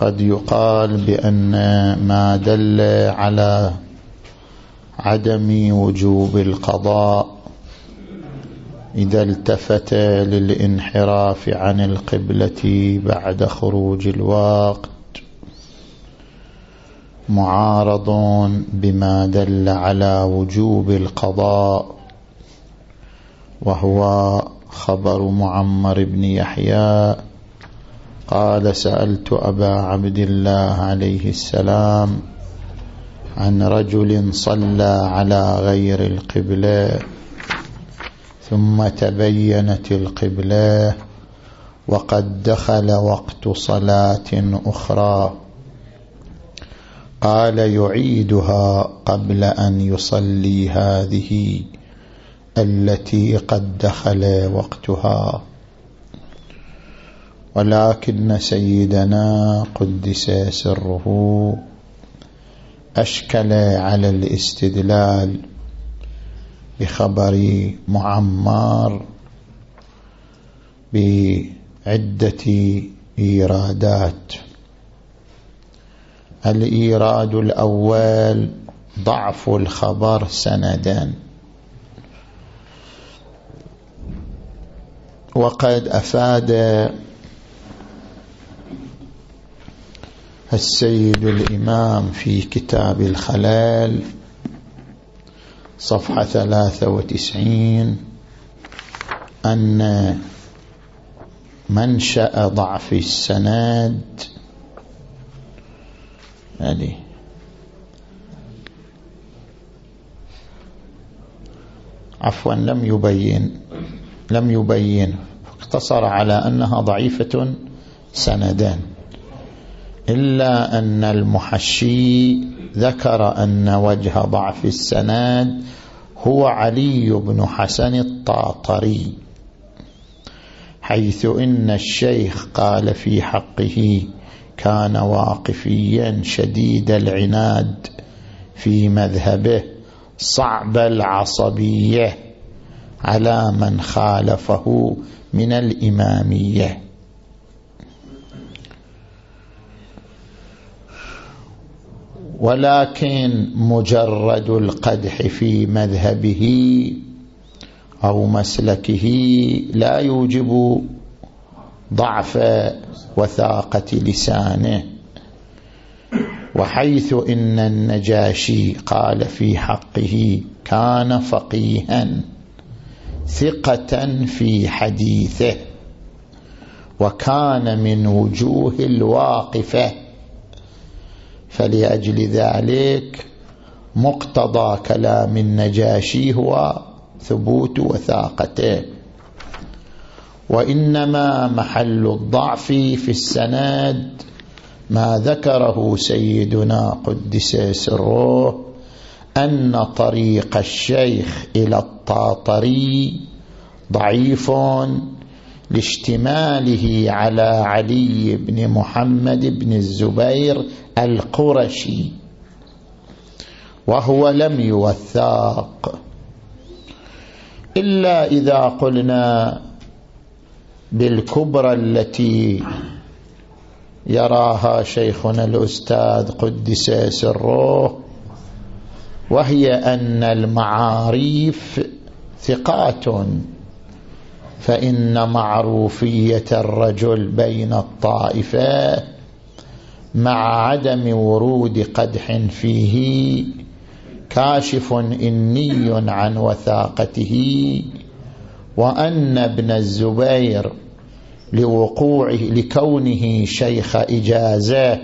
قد يقال بأن ما دل على عدم وجوب القضاء إذا التفت للانحراف عن القبلة بعد خروج الوقت معارض بما دل على وجوب القضاء وهو خبر معمر بن يحيى قال سألت أبا عبد الله عليه السلام عن رجل صلى على غير القبلة ثم تبينت القبلة وقد دخل وقت صلاة أخرى. قال يعيدها قبل أن يصلي هذه التي قد دخل وقتها. ولكن سيدنا قدس سره أشكل على الاستدلال بخبر معمار بعدة إيرادات. الإيراد الأول ضعف الخبر سندا. وقد أفاد السيد الإمام في كتاب الخلال صفحة ثلاثة وتسعين أن منشأ ضعف السند هذه. عفوا لم يبين لم يبين اقتصر على أنها ضعيفة سندان. إلا أن المحشي ذكر أن وجه ضعف السند هو علي بن حسن الطاطري حيث إن الشيخ قال في حقه كان واقفيا شديد العناد في مذهبه صعب العصبية على من خالفه من الإمامية. ولكن مجرد القدح في مذهبه أو مسلكه لا يوجب ضعف وثاقة لسانه. وحيث إن النجاشي قال في حقه كان فقيها ثقة في حديثه وكان من وجوه الواقفة. فلأجل ذلك مقتضى كلام النجاشي هو ثبوت وثاقته. وإنما محل الضعف في السند ما ذكره سيدنا قدس سره أن طريق الشيخ إلى الطاطري ضعيف لاشتماله على علي بن محمد بن الزبير القرشي وهو لم يوثاق. إلا إذا قلنا بالكبرى التي يراها شيخنا الأستاذ قدس سره وهي أن المعاريف ثقات فإن معروفية الرجل بين الطائفة مع عدم ورود قدح فيه كاشف إني عن وثاقته وأن ابن الزبير لوقوعه لكونه شيخ إجازة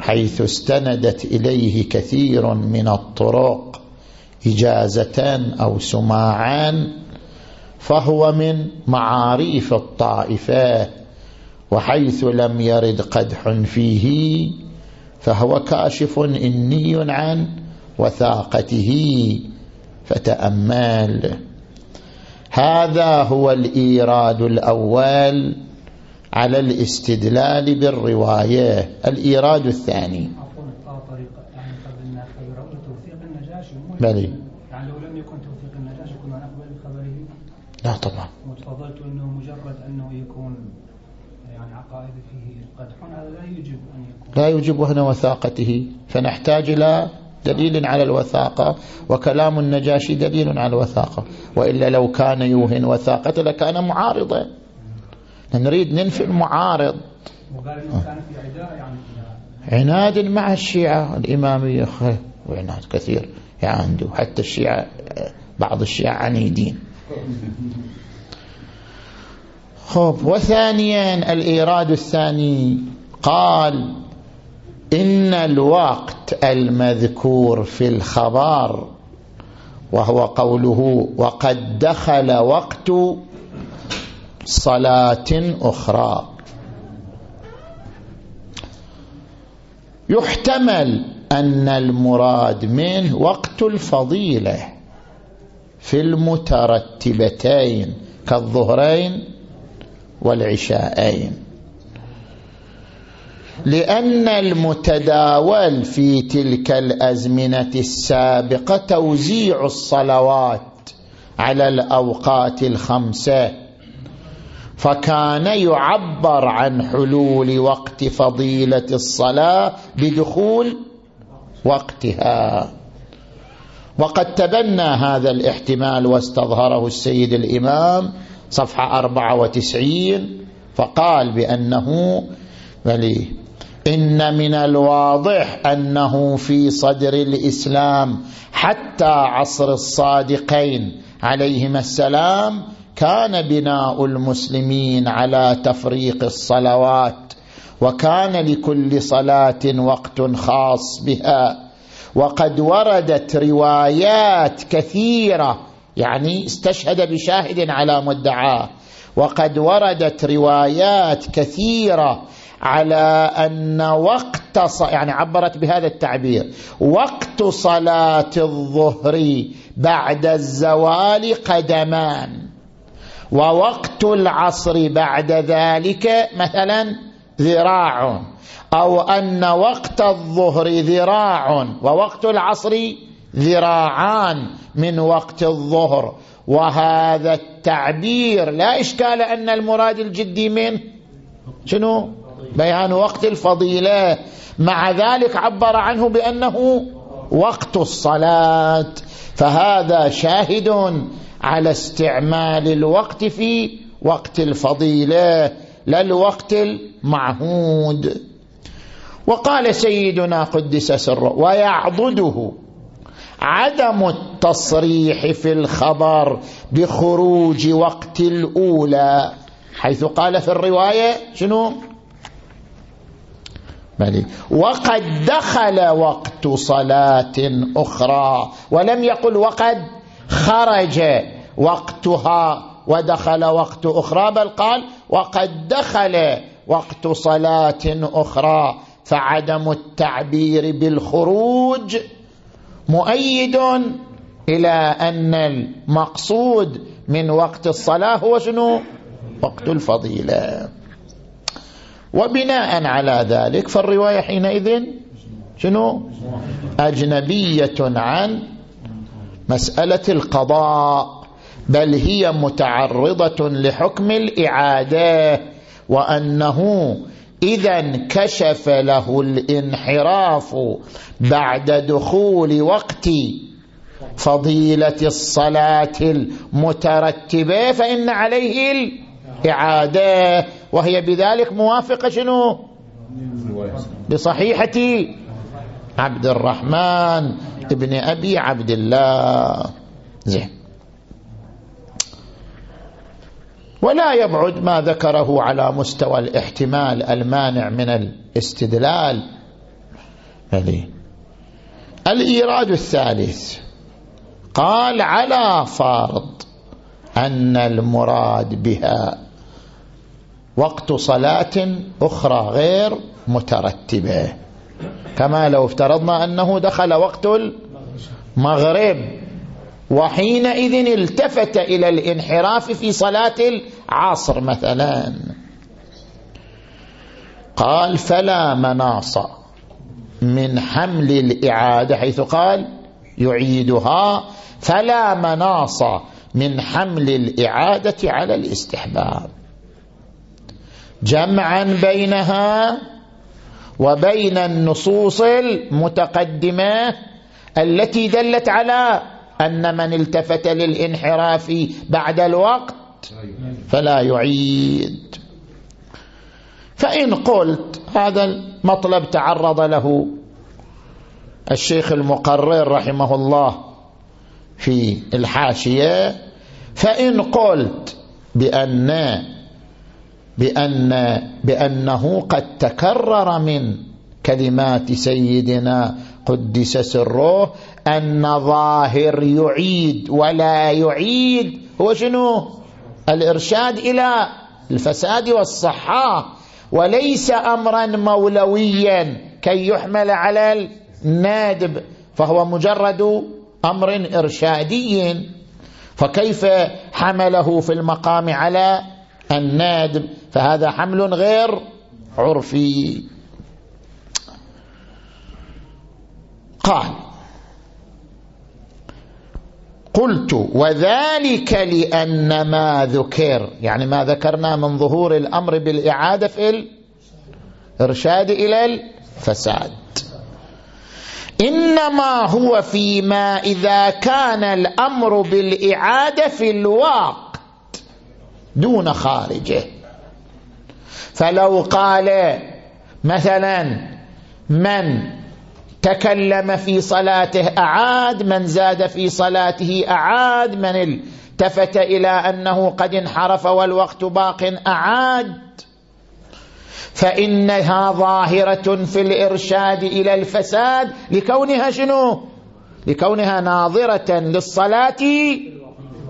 حيث استندت إليه كثير من الطرق إجازة أو سماعا فهو من معاريف الطائفة. وحيث لم يرد قدح فيه فهو كاشف إني عن وثاقته فتأمل. هذا هو الإيراد الأول على الاستدلال بالرواية. الإيراد الثاني. بلي يعني لو لم يكن توثيق النجاشي كنا نقبل بخبره. لا طبعا. وتفضلت أنه مجرد أنه يكون يعني عقائد فيه قدح. هذا لا يجب أن يكون. لا يجب هنا وثاقته. فنحتاج إلى دليل على الوثاقة وكلام النجاشي دليل على الوثاقة. وإلا لو كان يوهن وثاقة لكان معارضا. نريد ننفي المعارض. وقال إنه كان في عداء يعني عناد مع الشيعة. الإمامية وعناد كثير عنده حتى الشيعة بعض الشيعة عنيدين. خب وثانيا الإيراد الثاني. قال إن الوقت المذكور في الخبر وهو قوله وقد دخل وقت صلاة أخرى. يحتمل أن المراد منه وقت الفضيلة في المترتبتين كالظهرين والعشاءين. لأن المتداول في تلك الأزمنة السابقة توزيع الصلوات على الأوقات الخمسة فكان يعبر عن حلول وقت فضيلة الصلاة بدخول وقتها. وقد تبنى هذا الاحتمال واستظهره السيد الإمام صفحة 94 فقال بأنه بلي إن من الواضح أنه في صدر الإسلام حتى عصر الصادقين عليهما السلام كان بناء المسلمين على تفريق الصلوات وكان لكل صلاة وقت خاص بها وقد وردت روايات كثيرة يعني استشهد بشاهد على مدعاه وقد وردت روايات كثيرة على أن وقت يعني عبرت بهذا التعبير. وقت صلاة الظهر بعد الزوال قدمان. ووقت العصر بعد ذلك مثلا ذراع. أو أن وقت الظهر ذراع. ووقت العصر ذراعان من وقت الظهر. وهذا التعبير لا إشكال أن المراد الجدي منه شنو؟ بيان وقت الفضيلة. مع ذلك عبر عنه بأنه وقت الصلاة. فهذا شاهد على استعمال الوقت في وقت الفضيلة لا الوقت المعهود. وقال سيدنا قدس سره ويعضده عدم التصريح في الخبر بخروج وقت الأولى حيث قال في الرواية شنو؟ بلي وقد دخل وقت صلاة أخرى ولم يقل وقد خرج وقتها ودخل وقت أخرى بل قال وقد دخل وقت صلاة أخرى فعدم التعبير بالخروج مؤيد إلى أن المقصود من وقت الصلاة هو شنو؟ وقت الفضيلة. وبناء على ذلك فالرواية حينئذ شنو؟ أجنبية عن مسألة القضاء بل هي متعرضة لحكم الإعادة وأنه إذا انكشف له الانحراف بعد دخول وقت فضيلة الصلاة المترتبة فإن عليه الإعادة وهي بذلك موافقة شنو؟ بصحيحة عبد الرحمن ابن أبي عبد الله. زين. ولا يبعد ما ذكره على مستوى الاحتمال المانع من الاستدلال. هذه الإيراد الثالث قال على فرض أن المراد بها وقت صلاة أخرى غير مترتبة. كما لو افترضنا أنه دخل وقت المغرب. وحينئذ التفت إلى الانحراف في صلاة العصر مثلا. قال فلا مناص من حمل الإعادة حيث قال يعيدها فلا مناص من حمل الإعادة على الاستحباب. جمعا بينها وبين النصوص المتقدمة التي دلت على أن من التفت للانحراف بعد الوقت فلا يعيد. فإن قلت هذا المطلب تعرض له الشيخ المقرر رحمه الله في الحاشية. فإن قلت بأن بأن بأنه قد تكرر من كلمات سيدنا قدس سره أن ظاهر يعيد ولا يعيد هو شنو؟ الإرشاد إلى الفساد والصحة. وليس أمرا مولويا كي يحمل على النادب فهو مجرد أمر إرشادي. فكيف حمله في المقام على النادب؟ فهذا حمل غير عرفي. قال قلت وذلك لأن ما ذكر يعني ما ذكرنا من ظهور الأمر بالإعادة في الإرشاد إلى الفساد. إنما هو فيما إذا كان الأمر بالإعادة في الوقت دون خارجه. فلو قال مثلا من تكلم في صلاته أعاد من زاد في صلاته أعاد من التفت إلى أنه قد انحرف والوقت باق أعاد. فإنها ظاهرة في الإرشاد إلى الفساد لكونها شنو؟ لكونها ناظرة للصلاة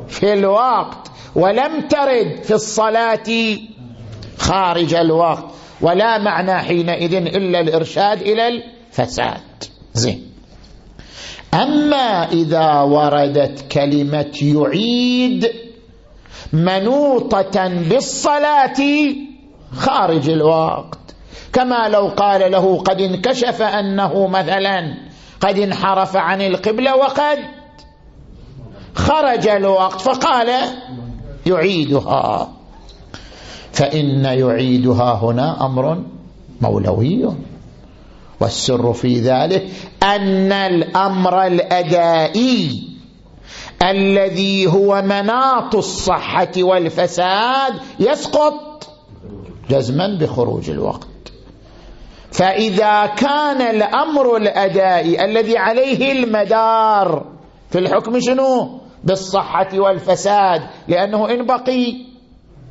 في الوقت ولم ترد في الصلاة خارج الوقت ولا معنى حينئذ إلا الإرشاد إلى الفساد زين. أما إذا وردت كلمة يعيد منوطة بالصلاة خارج الوقت. كما لو قال له قد انكشف أنه مثلا قد انحرف عن القبلة وقد خرج الوقت فقال يعيدها. فإن يعيدها هنا أمر مولوي. والسر في ذلك أن الأمر الأدائي الذي هو مناط الصحة والفساد يسقط جزما بخروج الوقت. فإذا كان الأمر الأدائي الذي عليه المدار في الحكم شنو؟ بالصحة والفساد لأنه إن بقي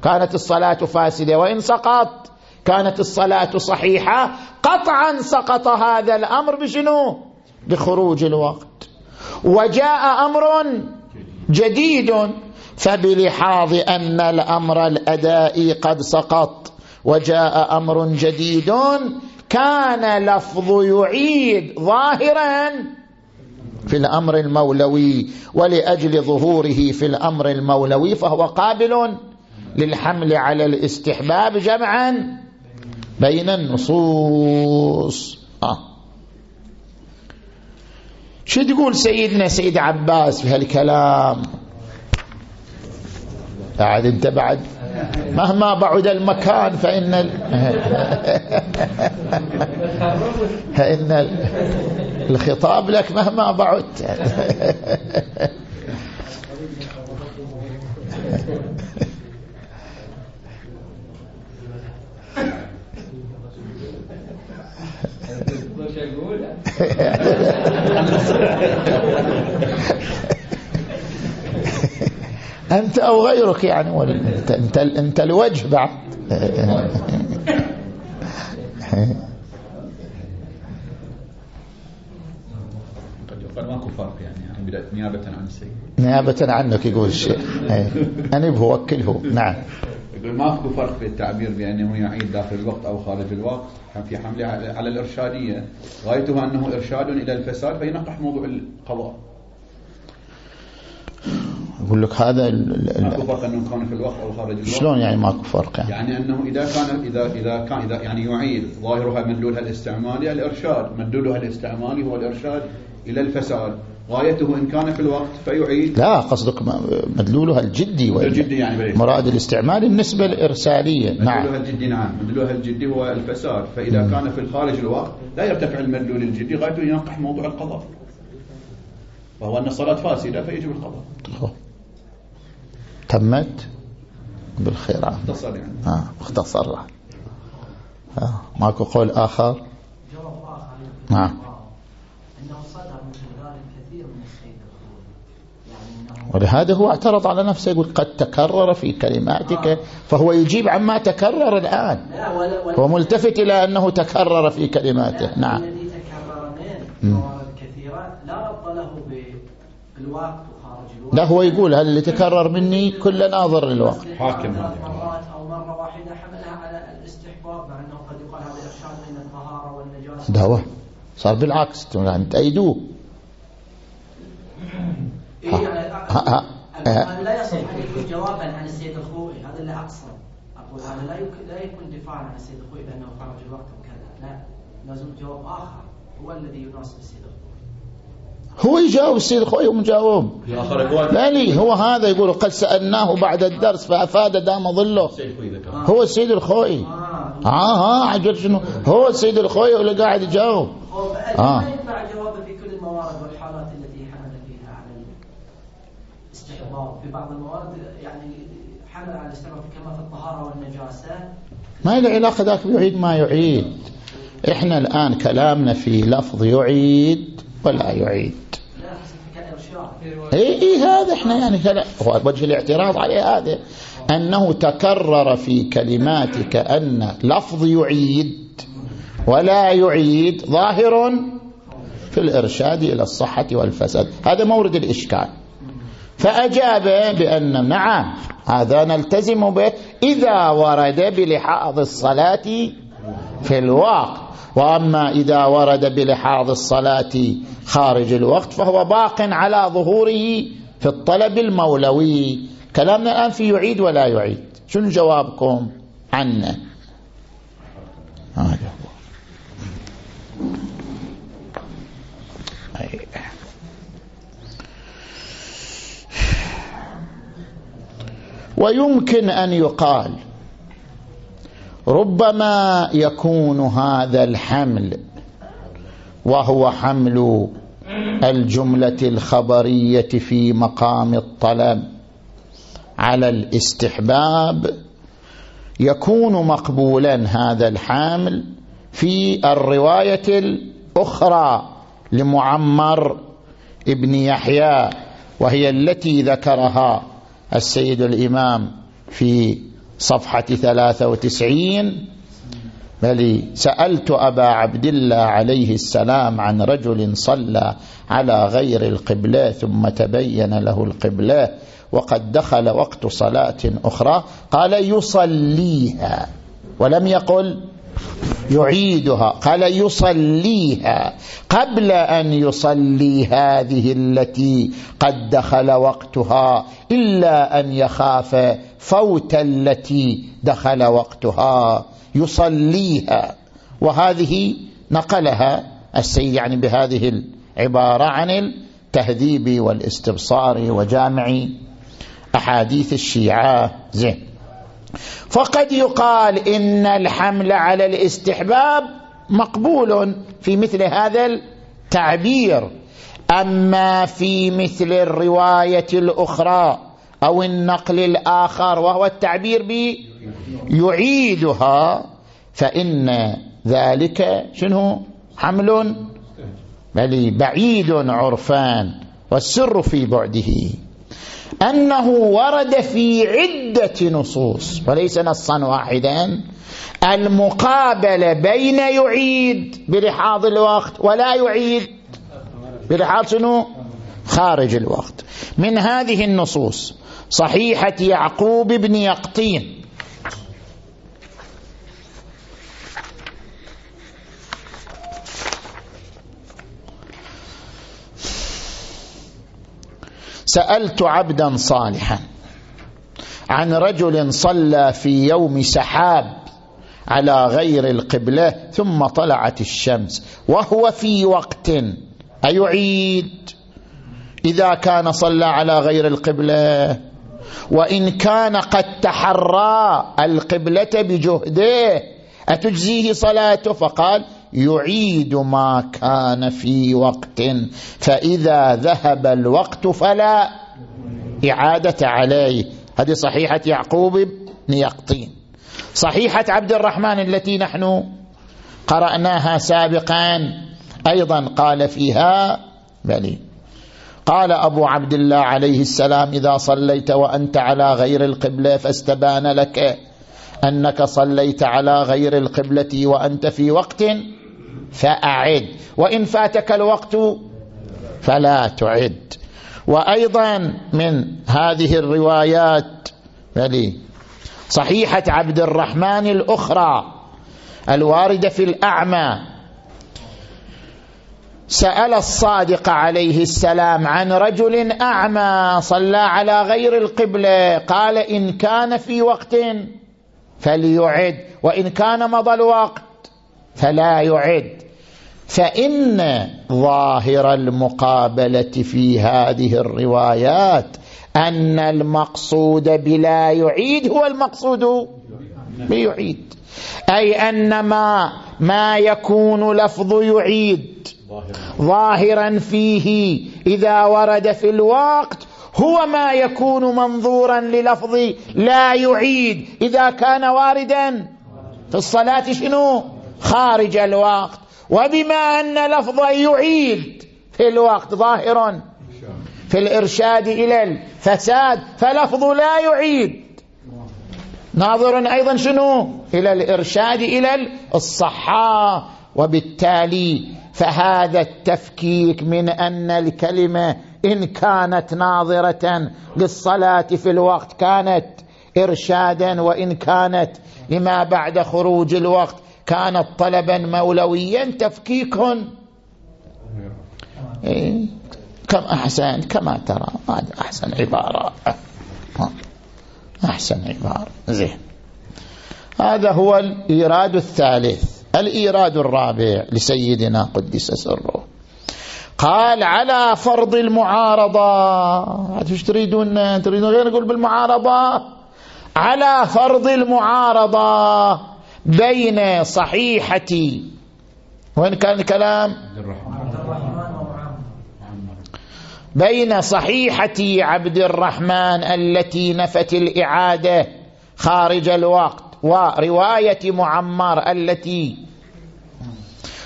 كانت الصلاة فاسدة وإن سقط كانت الصلاة صحيحة قطعا سقط هذا الأمر بشنو؟ بخروج الوقت. وجاء أمر جديد فبلحاظ أن الأمر الأدائي قد سقط وجاء أمر جديد كان لفظ يعيد ظاهرا في الأمر المولوي ولأجل ظهوره في الأمر المولوي فهو قابل للحمل على الاستحباب جمعا. بين النصوص. آه. شو تقول سيدنا سيد عباس في هالكلام؟ بعد انت بعد. مهما بعد المكان فإن ال... فإن الخطاب لك مهما بعدت أنت أو غيرك يعني. أنت, أنت, أنت الوجه بعد. قد ماكو فرق يعني نيابة عن السيد نيابة عنك يقول الشيخ. أنا بوكله نعم. ماكو فرق في التعبير بأنه يعيد داخل الوقت أو خارج الوقت. في حملة على الإرشادية. غايتها أنه إرشاد إلى الفساد فينقح موضوع القضاء. أقول لك هذا ماكو فرق أنه كان في الوقت أو خارج الوقت؟ شلون يعني ماكو فرق يعني, يعني أنه إذا كان إذا إذا كان إذا يعني يعيد ظاهرها مدلولها الاستعمالي الإرشاد مدلولها الاستعمالي هو الإرشاد إلى الفساد. غايته إن كان في الوقت فيعيد. لا قصدك مدلولها الجدي الجدي يعني. مراد الاستعمال النسبة الإرسالية نعم. مدلولها الجدي نعم. مدلولها الجدي هو الفساد. فإذا مم. كان في الخارج الوقت لا يرتفع المدلول الجدي غايته ينقح موضوع القضاء. وهو أن الصلاة فاسدة فيجب القضاء. تمت بالخير اختصر يعني. آه اختصر آه. ماكو قول آخر؟ نعم. ولهذا هو اعترض على نفسه يقول قد تكرر في كلماتك فهو يجيب عما تكرر الآن. هو ملتفت إلى أنه تكرر في كلماته. نعم. الذي تكرر من موارد كثيرة لا ربط له بالوقت وخارج الوقت. لا هو يقول هل اللي تكرر مني كل ناظر للوقت. حاكم مرات أو مرة واحدة حملها على الاستحباب مع أنه قد يقال هذا إرشاد بين الطهارة والنجاسة. دعوة صار بالعكس يعني تأيدوه. هذا لا يصح أن يكون جوابا عن السيد الخوئي. هذا اللي أقصد. أقول هذا لا لا يكون دفاعا عن السيد الخوئي بأنه خرج الوقت وكذا. لا. لازم جواب آخر. هو الذي يناسب السيد الخوئي. هو يجاوب السيد الخوئي ومجاوب لا هو هذا يقول قد سألناه بعد الدرس فأفاد دام ظله. هو السيد الخوئي. آه. ها عجل شنو؟ هو السيد الخوئي اللي قاعد يجاوب؟ آه ما ينفع جوابه في كل الموارد والحالات التي الاستحباب في بعض الموارد يعني حمل على الاستحباب كما في الطهارة والنجاسة. ما له علاقة ذاك بيعيد ما يعيد. إحنا الآن كلامنا في لفظ يعيد ولا يعيد. اي اي هذا إحنا يعني وجه الاعتراض عليه هذا. أنه تكرر في كلماتك أن لفظ يعيد ولا يعيد ظاهر في الإرشاد إلى الصحة والفساد. هذا مورد الإشكال. فأجاب بأن نعم هذا نلتزم به إذا ورد بلحاظ الصلاة في الوقت. وأما إذا ورد بلحاظ الصلاة خارج الوقت فهو باق على ظهوره في الطلب المولوي. كلامنا الآن في يعيد ولا يعيد. شنو جوابكم عنه؟ هذا ويمكن أن يقال ربما يكون هذا الحمل وهو حمل الجملة الخبرية في مقام الطلب على الاستحباب يكون مقبولا هذا الحامل في الرواية الأخرى لمعمر ابن يحيى وهي التي ذكرها السيد الإمام في صفحة 93 بل سألت أبا عبد الله عليه السلام عن رجل صلى على غير القبلة ثم تبين له القبلة وقد دخل وقت صلاة أخرى قال يصليها ولم يقل يعيدها قال يصليها. قبل أن يصلي هذه التي قد دخل وقتها إلا أن يخاف فوت التي دخل وقتها. يصليها. وهذه نقلها السيد يعني بهذه العبارة عن التهذيب والاستبصار وجامع أحاديث الشيعة. زين. فقد يقال إن الحمل على الاستحباب مقبول في مثل هذا التعبير. أما في مثل الرواية الأخرى أو النقل الآخر وهو التعبير يعيدها فإن ذلك شنو؟ حمل بل بعيد عرفان والسر في بعده. أنه ورد في عدة نصوص وليس نصا واحدا. المقابلة بين يعيد بلحاظ الوقت ولا يعيد بلحاظ شنو؟ خارج الوقت. من هذه النصوص صحيحة يعقوب بن يقطين سألت عبدا صالحا عن رجل صلى في يوم سحاب على غير القبلة ثم طلعت الشمس وهو في وقت أيعيد. إذا كان صلى على غير القبلة وإن كان قد تحرى القبلة بجهده أتجزيه صلاته؟ فقال يعيد ما كان في وقت فإذا ذهب الوقت فلا إعادة عليه. هذه صحيحة يعقوب بن يقطين. صحيحة عبد الرحمن التي نحن قرأناها سابقا أيضا قال فيها بلي قال أبو عبد الله عليه السلام إذا صليت وأنت على غير القبلة فاستبان لك أنك صليت على غير القبلة وأنت في وقت فأعد. وإن فاتك الوقت فلا تعد. وأيضا من هذه الروايات بلي صحيحة عبد الرحمن الأخرى الواردة في الأعمى. سأل الصادق عليه السلام عن رجل أعمى صلى على غير القبلة قال إن كان في وقت فليعد وإن كان مضى الوقت فلا يعد. فإن ظاهر المقابلة في هذه الروايات أن المقصود بلا يعيد هو المقصود بيعيد. أي أن ما, ما يكون لفظ يعيد ظاهرا فيه إذا ورد في الوقت هو ما يكون منظورا للفظ لا يعيد. إذا كان واردا في الصلاة شنو؟ خارج الوقت. وبما أن لفظ يعيد في الوقت ظاهر في الإرشاد إلى الفساد فلفظ لا يعيد. ناظر أيضا شنو؟ إلى الإرشاد إلى الصحة وبالتالي فهذا التفكيك من أن الكلمة إن كانت ناظرة للصلاة في الوقت كانت إرشادا وإن كانت لما بعد خروج الوقت كانت طلبا مولويا تفكيك إيه؟ كم أحسن؟ كما ترى. هذا أحسن عبارة. أحسن عبارة. زين. هذا هو الإيراد الثالث. الإيراد الرابع لسيدنا قدس سره. قال على فرض المعارضة. إيش تريدون؟ تريدون غير نقول بالمعارضة؟ على فرض المعارضة. بين صحيحة وين كان الكلام؟ بين صحيحة عبد الرحمن التي نفت الإعادة خارج الوقت ورواية معمر التي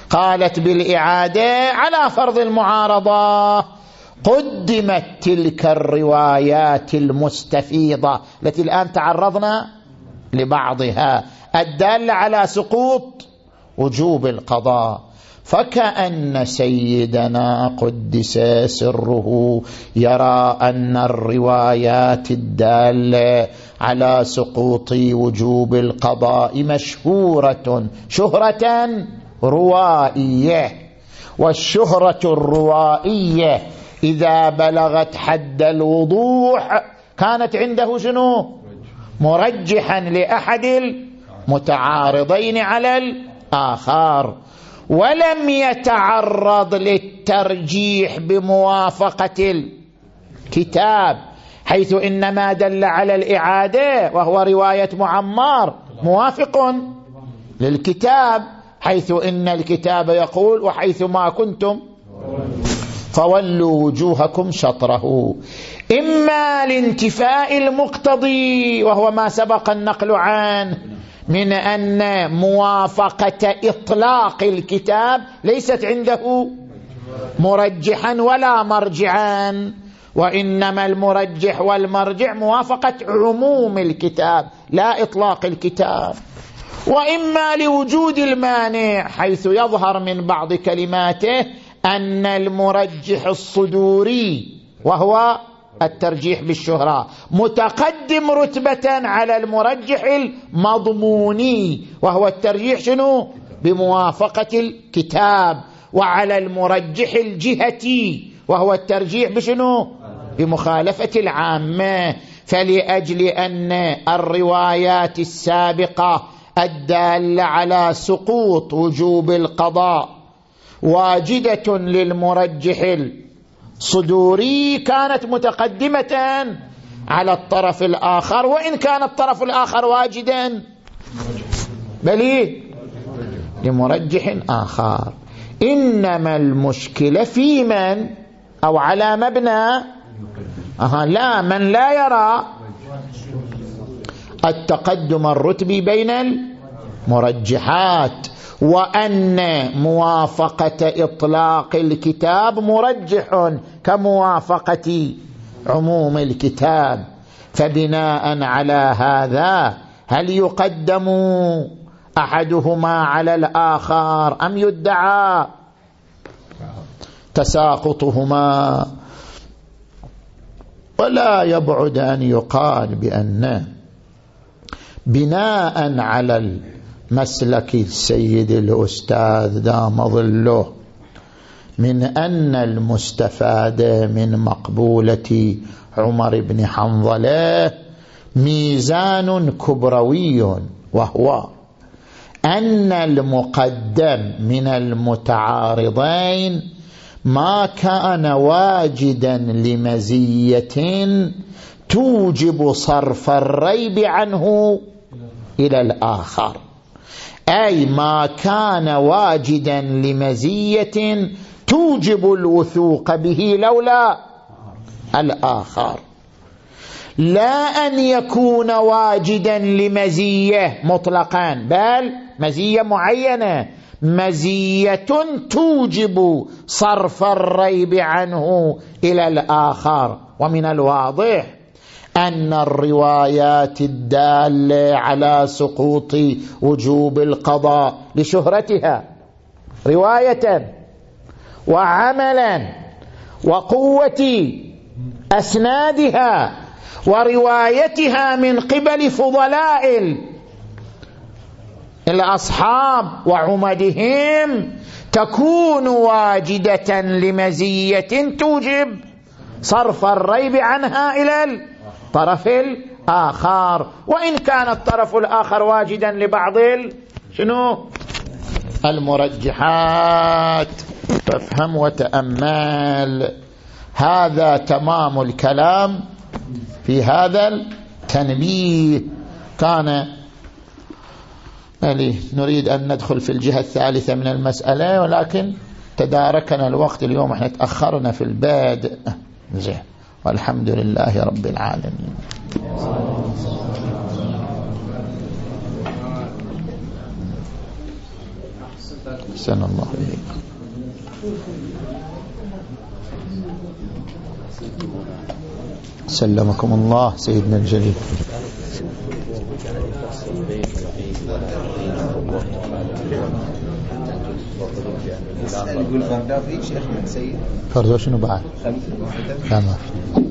قالت بالإعادة على فرض المعارضة قدمت تلك الروايات المستفيضة التي الآن تعرضنا لبعضها. الدالة على سقوط وجوب القضاء. فكأن سيدنا قدس سره يرى أن الروايات الدالة على سقوط وجوب القضاء مشهورة شهرة روائية. والشهرة الروائية إذا بلغت حد الوضوح كانت عنده شنو؟ مرجحا لأحد المتعارضين على الآخر ولم يتعرض للترجيح بموافقة الكتاب حيث إنما دل على الإعادة وهو رواية معمار موافق للكتاب حيث إن الكتاب يقول وحيث ما كنتم فولوا وجوهكم شطره إما لانتفاء المقتضي وهو ما سبق النقل عنه من أن موافقة إطلاق الكتاب ليست عنده مرجحا ولا مرجعا وإنما المرجح والمرجع موافقة عموم الكتاب لا إطلاق الكتاب. وإما لوجود المانع حيث يظهر من بعض كلماته أن المرجح الصدوري وهو الترجيح بالشهرة متقدم رتبة على المرجح المضموني وهو الترجيح شنو؟ بموافقة الكتاب. وعلى المرجح الجهتي وهو الترجيح بشنو؟ بمخالفة العامة. فلأجل أن الروايات السابقة الدالة على سقوط وجوب القضاء واجدة للمرجح الصدوري كانت متقدمة على الطرف الآخر وإن كان الطرف الآخر واجدا بل لمرجح آخر. إنما المشكلة في من؟ أو على مبنى؟ أها لا من لا يرى التقدم الرتبي بين المرجحات. وأن موافقة إطلاق الكتاب مرجح كموافقة عموم الكتاب. فبناء على هذا هل يقدم أحدهما على الآخر أم يدعى تساقطهما؟ ولا يبعد أن يقال بأن بناء على المسلك السيد الأستاذ دام ظله من أن المستفاد من مقبولة عمر بن حنظلة ميزان كبروي وهو أن المقدم من المتعارضين ما كان واجدا لمزية توجب صرف الريب عنه إلى الآخر. أي ما كان واجدا لمزية توجب الوثوق به لولا الآخر. لا أن يكون واجدا لمزية مطلقا بل مزية معينة. مزية توجب صرف الريب عنه إلى الآخر ومن الواضح. أن الروايات الدالة على سقوط وجوب القضاء لشهرتها رواية وعملا وقوة أسنادها وروايتها من قبل فضلاء الأصحاب وعمدهم تكون واجدة لمزية توجب صرف الريب عنها إلى الطرف الآخر. وإن كان الطرف الآخر واجدا لبعض شنو؟ المرجحات. فافهم وتأمل. هذا تمام الكلام في هذا التنبيه. كان نريد أن ندخل في الجهة الثالثة من المسألة ولكن تداركنا الوقت اليوم إحنا تأخرنا في البادئ. زين. والحمد لله رب العالمين. سن الله إليك. سلمكم الله سيدنا الجليل. يقول فردوسي شيخ من سيد. فردوسي شنو بعد؟ لا ما في